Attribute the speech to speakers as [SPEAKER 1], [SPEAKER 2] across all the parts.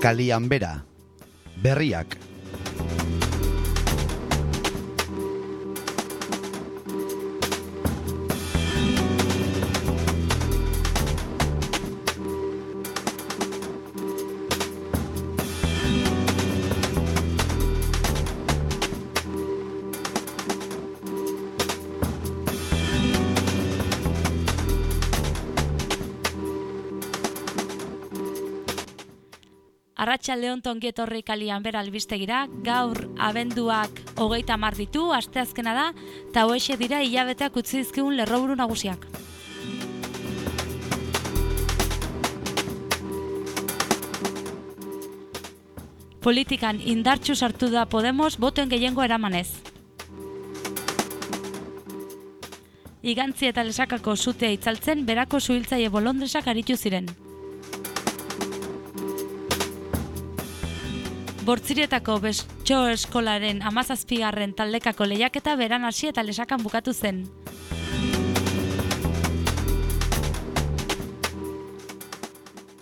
[SPEAKER 1] Kalian bera. Berriak.
[SPEAKER 2] Arratxaldeon tongietorri kalian bera albistegira, gaur abenduak hogeita mar ditu, asteazkena da, eta hoxe dira hilabeteak utzi dizkigun lerroburu nagusiak. Politikan indartxu sartu da Podemos botoen gehiengo eramanez. Igantzi eta lesakako zutea itzaltzen berako zuhiltzaile bolondresak aritu ziren. Bortzirietako bestxo eskolaren amazazpigarren taldekako lehiaketa beran hasi eta lesakan bukatu zen.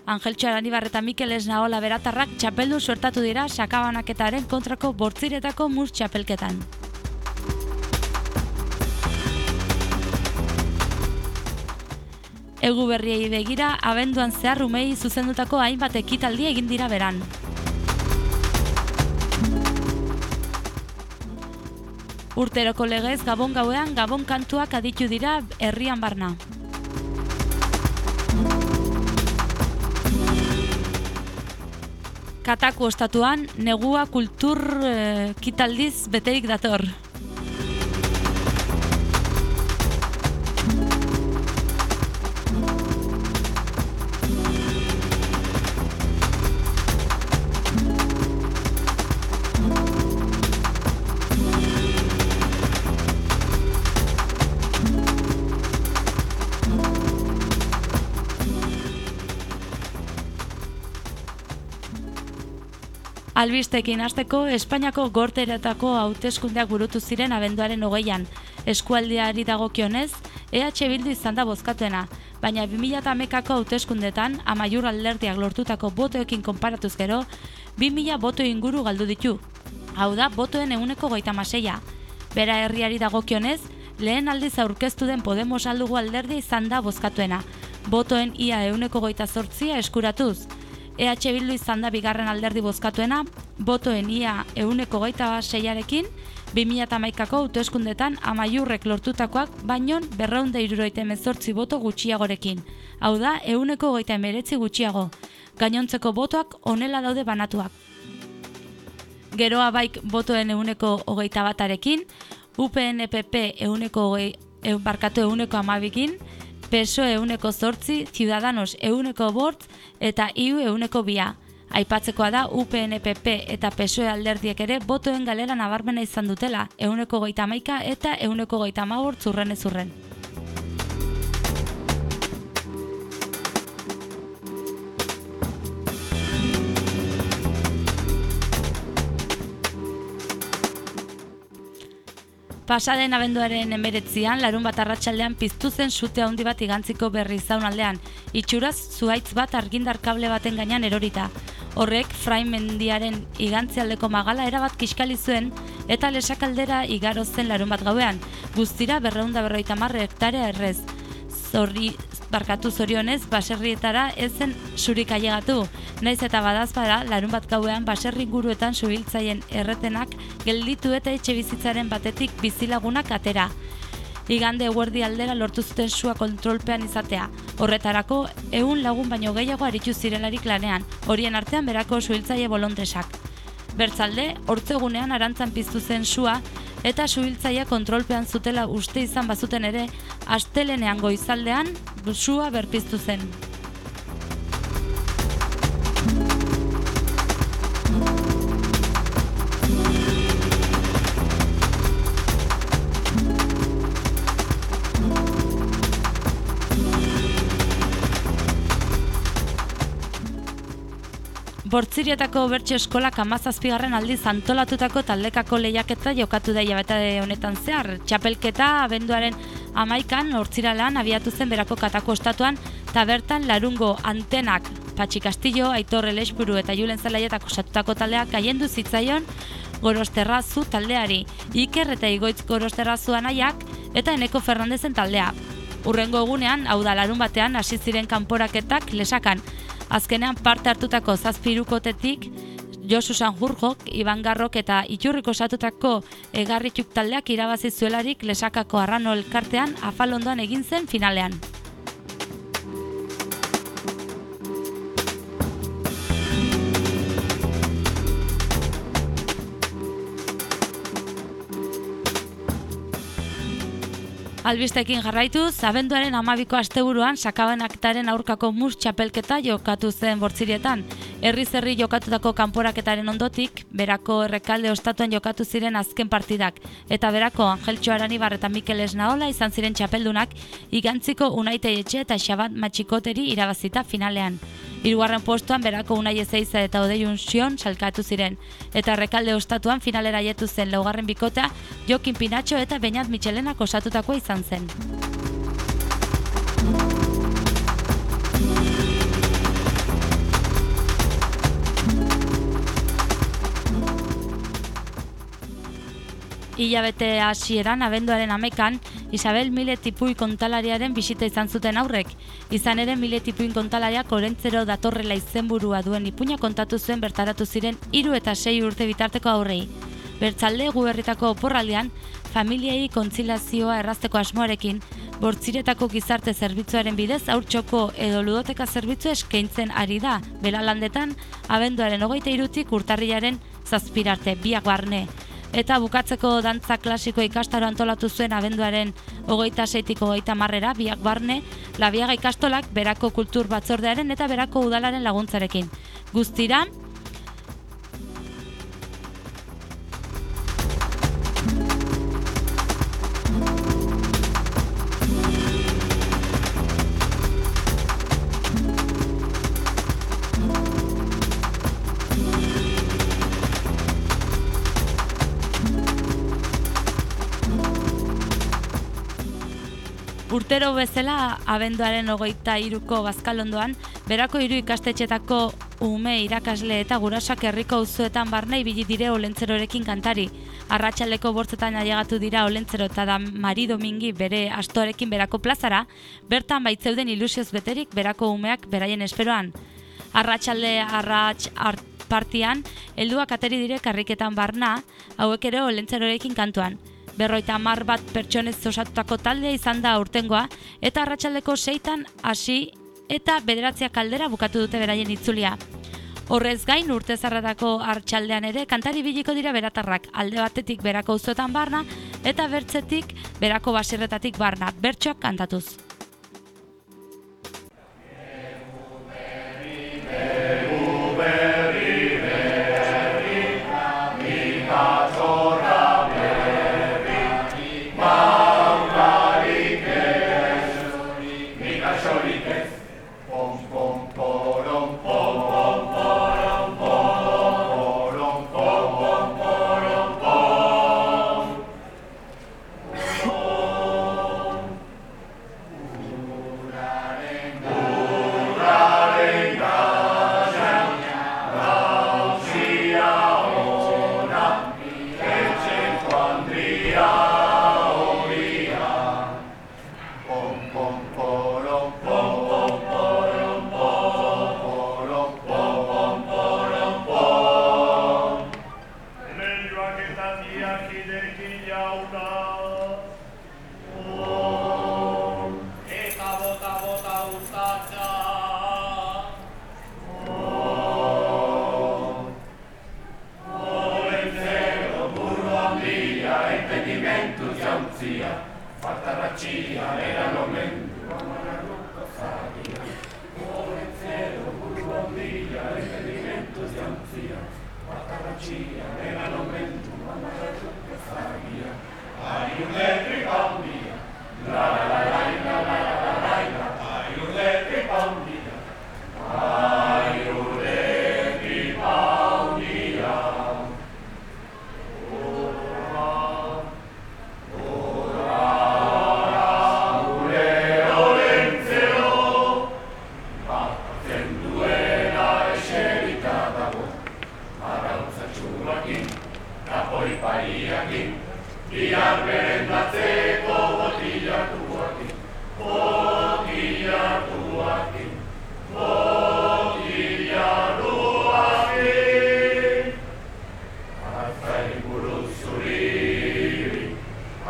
[SPEAKER 2] Angeltxo Aranibar eta Mikel Esnaola beratarrak txapeldu suertatu dira sakabanaketaren kontrako bortziretako mus txapelketan. Egu berriei begira, abenduan zehar umei zuzendutako hainbat ekitaldi egin dira beran. Urteroko legez Gabon gauean Gabon kantuak aditu dira herrian barna. Kataku ostatuan negua kultur eh, kitaldiz beterik dator. Albistekin hasteko Espainiako gorteretako hauteskundeak burutu ziren abenduaren hogeian. Eskualdiari dagokionez, EH Bildu izan da bozkatuena, baina 2008ako hauteskundetan amaiur alderdiak lortutako botoekin konparatuz gero, 2000 boto inguru galdu ditu. Hau da, botoen eguneko goita maseia. Bera herriari dagokionez, lehen aldiz aurkeztu den Podemos aldugu alderdi izan da bozkatuena. Botoen ia euneko goita sortzia eskuratuz. EH Bildu izan da bigarren alderdi bozkatuena, botoen ia euneko gaita seiarekin, 2008ako autoeskundetan amaiurrek lortutakoak, baino berraunda iruroite mezortzi boto gutxiagorekin. Hau da, euneko gaita emeretzi gutxiago. Gainontzeko botoak onela daude banatuak. Geroa baik botoen euneko hogeita batarekin, UPNPP euneko hogei, barkatu euneko amabikin, PSOE euneko zortzi, Ciudadanos euneko bort eta IU euneko bia. Aipatzekoa da UPNPP eta PSOE alderdiek ere botoen galera nabarmena izan dutela, euneko goita maika eta euneko goita mabort zurren ezurren. Pasaden abenduaren emberetzian, larun bat arratsaldean piztu zen sute handi bat igantziko berri zaun aldean. Itxuraz, zuaitz bat argindar kable baten gainean erorita. Horrek, frain mendiaren igantzialdeko magala erabat kiskali zuen eta lesakaldera igaro zen larun bat gauean. Guztira berreunda berroita marre hektarea errez. Zorri, barkatu zorionez, baserrietara ez zen surik ailegatu. Naiz eta badazpara, larun bat gauean baserri guruetan subiltzaien erretenak gelditu eta etxe bizitzaren batetik bizilagunak atera. Igande eguerdi aldera lortu zuten sua kontrolpean izatea. Horretarako, ehun lagun baino gehiago aritu zirelarik lanean, horien artean berako suhiltzaile bolondresak. Bertzalde, hortzegunean arantzan piztu zen sua, eta suhiltzaia kontrolpean zutela uste izan bazuten ere, astelenean goizaldean, sua berpiztu zen. Bortzirietako bertxe eskolak amazazpigarren aldiz antolatutako taldekako lehiaketa jokatu da jabeta honetan zehar. Txapelketa abenduaren amaikan hortziralan abiatu zen berako katako estatuan eta bertan larungo antenak Patxi Castillo, Aitor Elespuru eta Julen Zelaietak osatutako taldeak gaiendu zitzaion Gorosterrazu taldeari, Iker eta Igoitz Gorosterrazu anaiak eta Eneko Fernandezen taldea. Urrengo egunean, hau da larun batean, hasi ziren kanporaketak lesakan. Azkenean parte hartutako zazpirukotetik, Josu Sanjurjok, Iban Garrok eta Iturriko osatutako egarrituk taldeak irabazi zuelarik lesakako arrano elkartean afalondoan egin zen finalean. Albistekin jarraitu, zabenduaren amabiko asteburuan sakabenaktaren aurkako mus txapelketa jokatu zen bortzirietan. Herri zerri jokatutako kanporaketaren ondotik, berako errekalde ostatuan jokatu ziren azken partidak. Eta berako Angeltxo Aranibar eta Mikel Esnaola izan ziren txapeldunak, igantziko unaite etxe eta xabat matxikoteri irabazita finalean. Hirugarren postuan berako unai ezeiza eta odeiun zion salkatu ziren. Eta rekalde ostatuan finalera jetu zen laugarren bikota Jokin Pinatxo eta Beñat Michelenak osatutakoa izan zen. Ilabete hasieran abenduaren amekan, Isabel Mile tipui kontalariaren bisita izan zuten aurrek. Izan ere Mile tipuin kontalariak orentzero datorrela izenburua duen ipuña kontatu zuen bertaratu ziren hiru eta sei urte bitarteko aurrei. Bertzalde guberritako oporraldean, familiei kontzilazioa errazteko asmoarekin, bortziretako gizarte zerbitzuaren bidez aurtsoko edo ludoteka zerbitzu eskaintzen ari da, belalandetan, abenduaren hogeita irutik urtarriaren zazpirarte, biak barne, eta bukatzeko dantza klasiko ikastaro antolatu zuen abenduaren hogeita seitiko hogeita marrera, biak barne, labiaga ikastolak berako kultur batzordearen eta berako udalaren laguntzarekin. Guztira, Urtero bezala, abenduaren ogoita iruko bazkalondoan, berako hiru ikastetxetako ume irakasle eta gurasak herriko auzoetan barna ibili dire olentzerorekin kantari. Arratxaldeko bortzetan ailegatu dira olentzero eta da Mari Domingi bere astoarekin berako plazara, bertan baitzeuden ilusioz beterik berako umeak beraien esperoan. Arratxalde arratx art partian, helduak ateri dire karriketan barna, hauek ere olentzerorekin kantuan berroita mar bat pertsonez osatutako taldea izan da urtengoa, eta arratsaldeko seitan hasi eta bederatziak kaldera bukatu dute beraien itzulia. Horrez gain urte zarratako hartxaldean ere kantari biliko dira beratarrak alde batetik berako uzoetan barna eta bertzetik berako basirretatik barna bertsoak kantatuz.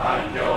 [SPEAKER 2] Anjo.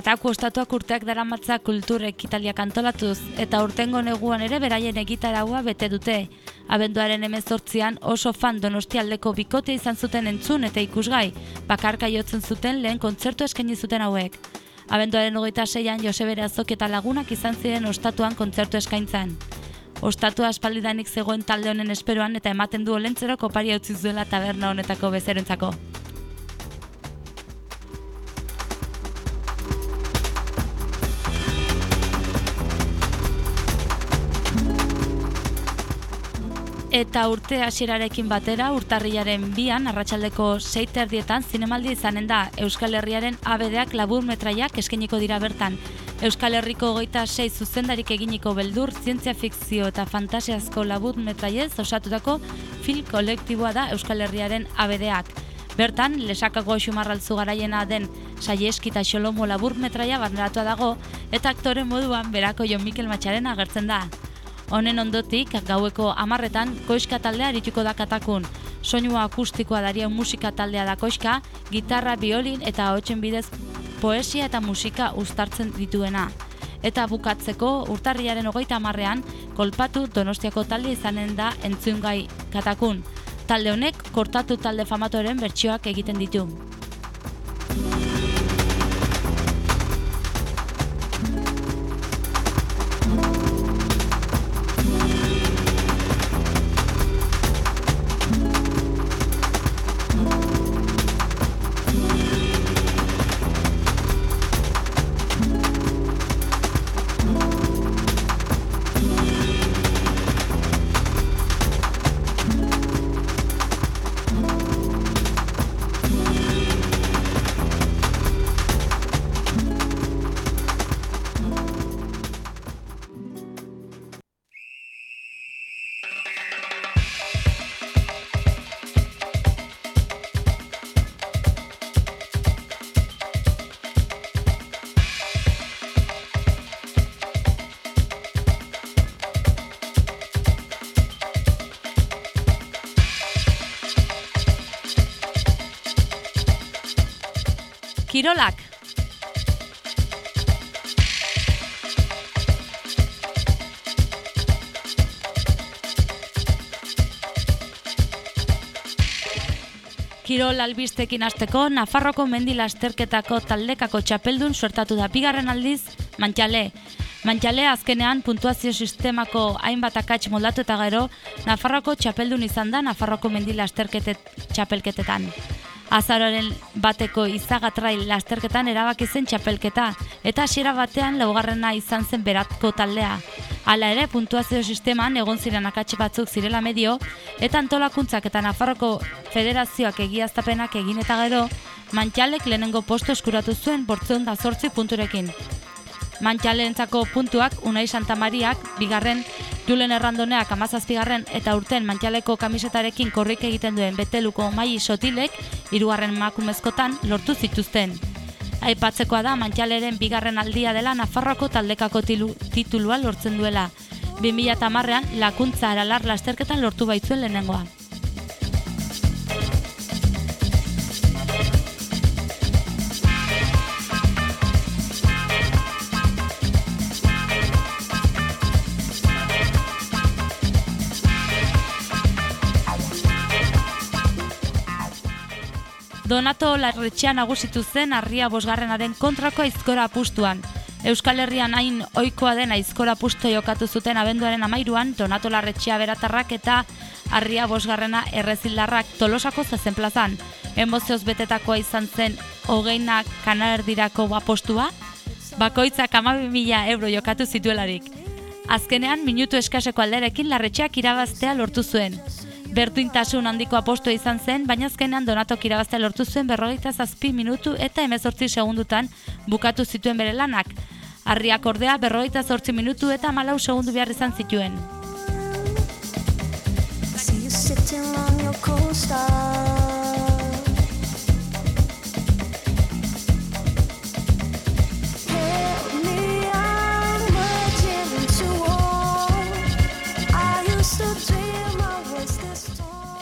[SPEAKER 2] Kataku ostatuak urteak daramatza kultur ekitaliak antolatuz, eta urtengo neguan ere beraien egitaraua bete dute. Abenduaren emezortzian oso fan donostialdeko bikote izan zuten entzun eta ikusgai, bakarka jotzen zuten lehen kontzertu eskaini zuten hauek. Abenduaren hogeita seian Josebera Azok eta lagunak izan ziren ostatuan kontzertu eskaintzan. Ostatua aspaldidanik zegoen talde honen esperoan eta ematen du olentzero kopari utzi zuela taberna honetako bezerentzako. Eta urte hasierarekin batera, urtarriaren bian, arratsaldeko seiterdietan, zinemaldi izanen da Euskal Herriaren abedeak labur metraiak eskeniko dira bertan. Euskal Herriko goita sei zuzendarik eginiko beldur, zientzia fikzio eta fantasiazko labur metraiez osatutako film kolektiboa da Euskal Herriaren abedeak. Bertan, lesakako xumarraltzu garaiena den saieski eta xolomo labur metraia barneratua dago, eta aktore moduan berako Jon Mikel Matxaren agertzen da. Honen ondotik, gaueko amarretan, koiska taldea arituko da katakun. Soinua akustikoa daria musika taldea da koiska, gitarra, biolin eta hotxen bidez poesia eta musika ustartzen dituena. Eta bukatzeko, urtarriaren hogeita amarrean, kolpatu donostiako talde izanen da entzungai katakun. Talde honek, kortatu talde famatoren bertsioak egiten ditu. Kirolak. Kirol albistekin hasteko Nafarroko mendi lasterketako taldekako txapeldun suertatu da bigarren aldiz Mantxale. Mantxale azkenean puntuazio sistemako hainbat akats moldatu eta gero Nafarroko txapeldun izan da Nafarroko mendi lasterketet txapelketetan. Azaroren bateko izagatrai lasterketan erabaki zen txapelketa eta hasiera batean laugarrena izan zen beratko taldea. Hala ere, puntuazio sisteman egon ziren akatxe batzuk zirela medio eta antolakuntzak eta Nafarroko federazioak egiaztapenak egin eta gero, mantxalek lehenengo posto eskuratu zuen bortzeun da zortzi punturekin. Mantxalentzako puntuak Unai Santa Mariak, bigarren Julen Errandoneak amazazpigarren eta urten mantxaleko kamisetarekin korrik egiten duen beteluko mai sotilek, hirugarren makumezkotan lortu zituzten. Aipatzekoa da mantxaleren bigarren aldia dela Nafarroko taldekako tilu, titulua lortzen duela. 2008an lakuntza aralar lasterketan lortu baitzuen lehenengoa. Donato Larretxea nagusitu zen arria bosgarrenaren kontrako aizkora apustuan. Euskal Herrian hain ohikoa den aizkora apusto jokatu zuten abenduaren amairuan, Donato Larretxea beratarrak eta arria bosgarrena errezildarrak tolosako zezen plazan. Emozioz betetakoa izan zen hogeina kanaerdirako apostua, bakoitzak amabi mila euro jokatu zituelarik. Azkenean, minutu eskaseko alderekin larretxeak irabaztea lortu zuen bertuintasun handiko aposto izan zen, baina azkenean Donatok irabazte lortu zuen berrogeita zazpi minutu eta emezortzi segundutan bukatu zituen bere lanak. Arriak ordea berrogeita zortzi minutu eta malau segundu behar izan zituen.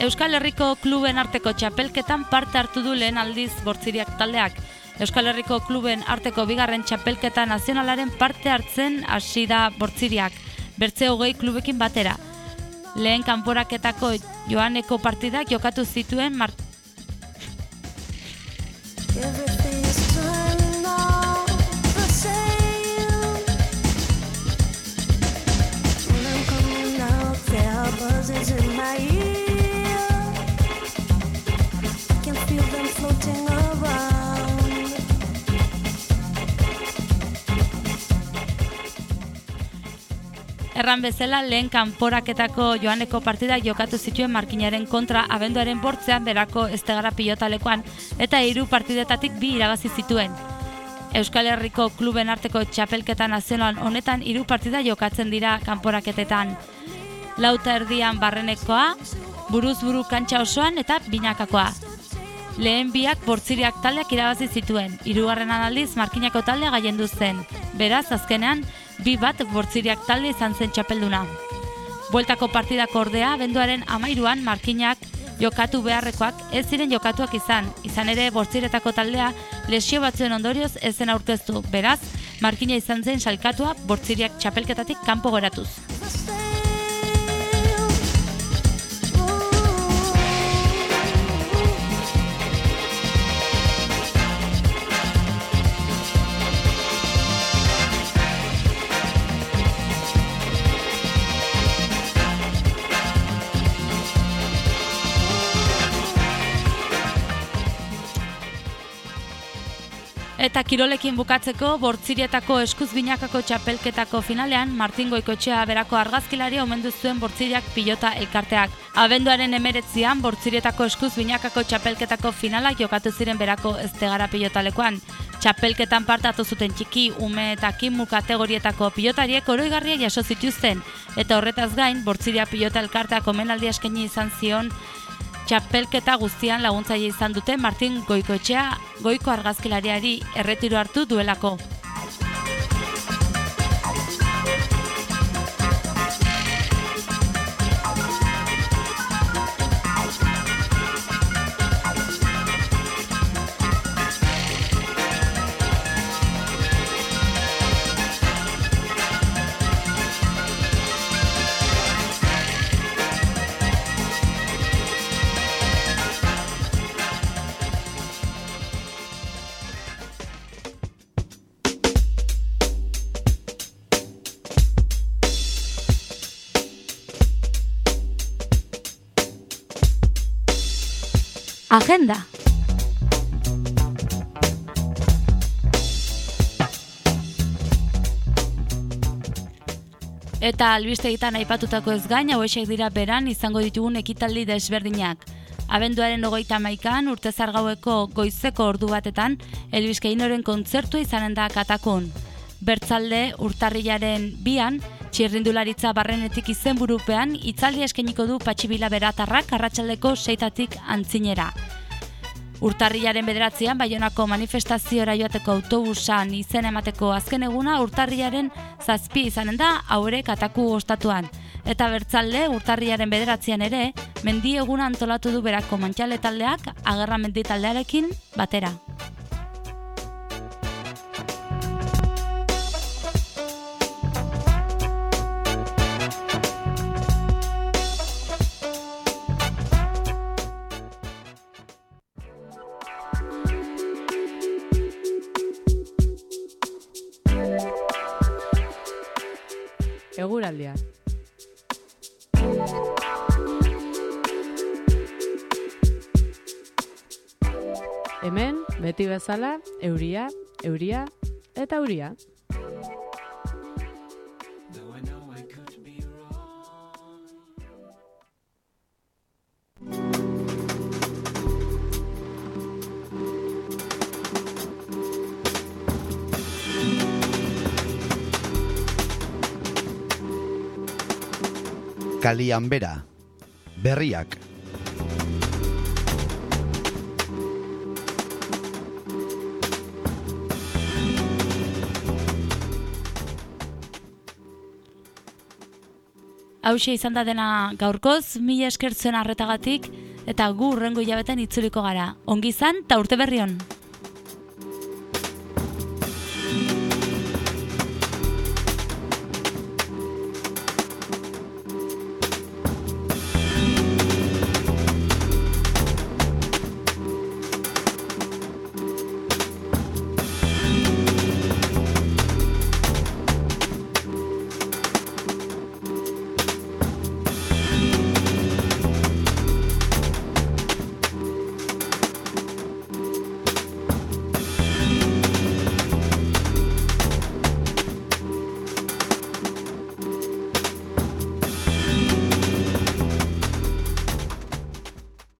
[SPEAKER 2] Euskal Herriko kluben arteko txapelketan parte hartu du lehen aldiz bortziriak taldeak. Euskal Herriko kluben arteko bigarren txapelketa nazionalaren parte hartzen hasi da bortziriak, bertze hogei klubekin batera. Lehen kanporaketako joaneko partidak jokatu zituen mart... Erran bezala lehen kanporaketako joaneko partida jokatu zituen markinaren kontra abenduaren bortzean berako estegara pilotalekoan eta hiru partidetatik bi irabazi zituen. Euskal Herriko kluben arteko txapelketa nazional honetan hiru partida jokatzen dira kanporaketetan. Lauta erdian barrenekoa, buruz buru kantxa osoan eta binakakoa. Lehen biak bortziriak taldeak irabazi zituen, hirugarren aldiz markinako taldea gaien zen. Beraz, azkenean, bi bat bortziriak talde izan zen txapelduna. Bueltako partidako ordea, benduaren amairuan markinak jokatu beharrekoak ez ziren jokatuak izan. Izan ere, bortziretako taldea lesio batzuen ondorioz ezen aurkeztu. Beraz, markina izan zen salkatua bortziriak txapelketatik kanpo goratuz. Eta kirolekin bukatzeko, bortzirietako eskuz binakako txapelketako finalean, Martin Goikotxea berako argazkilari omendu zuen bortziriak pilota elkarteak. Abenduaren emeretzian, bortzirietako eskuz binakako txapelketako finalak jokatu ziren berako eztegara pilotalekoan. Txapelketan partatu zuten txiki, ume eta kimu kategorietako pilotariek oroigarria jaso zituzten, eta horretaz gain, bortziria pilota elkarteak omenaldi eskaini izan zion txapelketa guztian laguntzaile izan dute Martin Goikoetxea goiko argazkilariari erretiro hartu duelako. Agenda. Eta albistegitan aipatutako ez gain, hauesek dira beran izango ditugun ekitaldi desberdinak. Abenduaren ogoita maikan, urte zargaueko goizeko ordu batetan, Elbizke Inoren kontzertu izanen da katakun. Bertzalde urtarrilaren bian, txirrindularitza barrenetik izenburupean itzaldi eskeniko du patxibila beratarrak arratsaldeko seitatik antzinera. Urtarrilaren bederatzean, Baionako manifestaziora joateko autobusan izen emateko azken eguna urtarrilaren zazpi izanen da haurek ataku ostatuan. Eta bertzalde urtarrilaren bederatzean ere, mendi eguna antolatu du berako mantxale taldeak agerra mendi taldearekin batera.
[SPEAKER 3] Bezala, euria, euria eta euria.
[SPEAKER 1] Kalian bera. Berriak.
[SPEAKER 2] Hauxe izan da dena gaurkoz, mila eskertzen arretagatik, eta gu urrengo hilabeten itzuliko gara. Ongi izan, eta urte berri on!